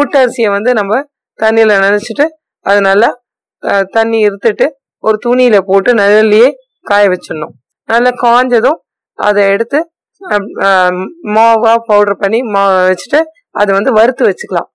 புட்டரிசியை வந்து நம்ம தண்ணியில் நினச்சிட்டு அது நல்லா தண்ணி இருத்துட்டு ஒரு துணியில் போட்டு நிழல்லையே காய வச்சிடணும். நல்லா காஞ்சதும் அதை எடுத்து மாவாக பவுடர் பண்ணி மா வச்சுட்டு அதை வந்து வறுத்து வச்சுக்கலாம்.